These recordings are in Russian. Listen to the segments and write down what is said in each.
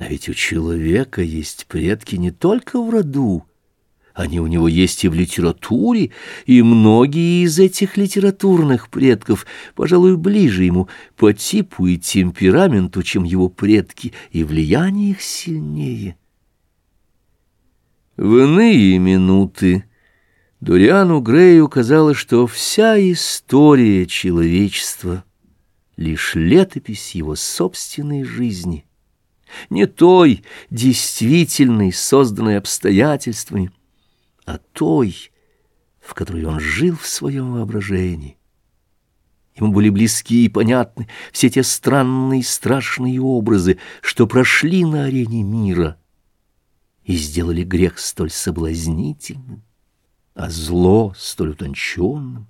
А ведь у человека есть предки не только в роду, они у него есть и в литературе, и многие из этих литературных предков, пожалуй, ближе ему по типу и темпераменту, чем его предки, и влияние их сильнее. В иные минуты Дориану Грею казалось, что вся история человечества — лишь летопись его собственной жизни, не той, действительной, созданной обстоятельствами, а той, в которой он жил в своем воображении. Ему были близки и понятны все те странные страшные образы, что прошли на арене мира и сделали грех столь соблазнительным, а зло столь утонченным.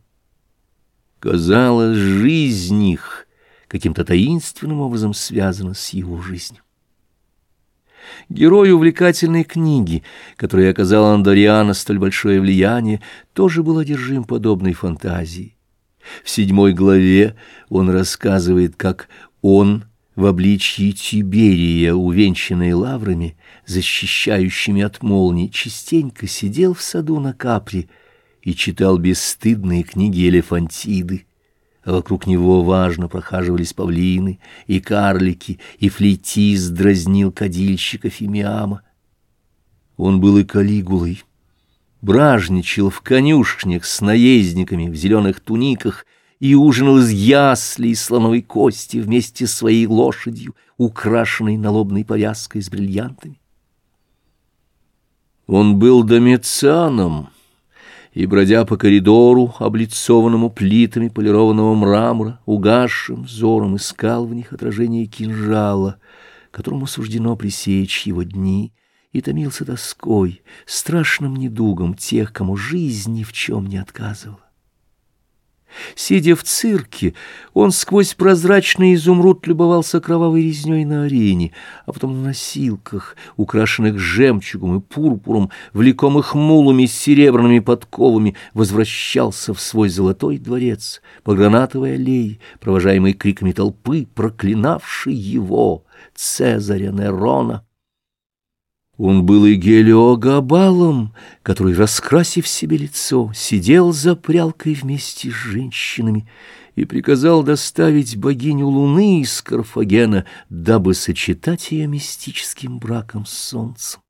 Казалось, жизнь их каким-то таинственным образом связана с его жизнью. Герой увлекательной книги, которая оказала на Дориана столь большое влияние, тоже был одержим подобной фантазией. В седьмой главе он рассказывает, как он в обличье Тиберия, увенчанный лаврами, защищающими от молний, частенько сидел в саду на капре и читал бесстыдные книги Элефантиды а вокруг него важно прохаживались павлины и карлики, и флейтист дразнил кадильщика Фимиама. Он был и калигулой, бражничал в конюшнях с наездниками в зеленых туниках и ужинал из ясли и слоновой кости вместе с своей лошадью, украшенной налобной повязкой с бриллиантами. Он был домицианом, и, бродя по коридору, облицованному плитами полированного мрамора, угасшим взором искал в них отражение кинжала, которому суждено пресечь его дни, и томился тоской, страшным недугом тех, кому жизнь ни в чем не отказывала. Сидя в цирке, он сквозь прозрачный изумруд любовался кровавой резней на арене, а потом на носилках, украшенных жемчугом и пурпуром, влекомых мулами с серебряными подковами, возвращался в свой золотой дворец по гранатовой аллее, провожаемый криками толпы, проклинавшей его, Цезаря Нерона. Он был и гелиогабалом, который, раскрасив себе лицо, сидел за прялкой вместе с женщинами и приказал доставить богиню Луны из Карфагена, дабы сочетать ее мистическим браком с солнцем.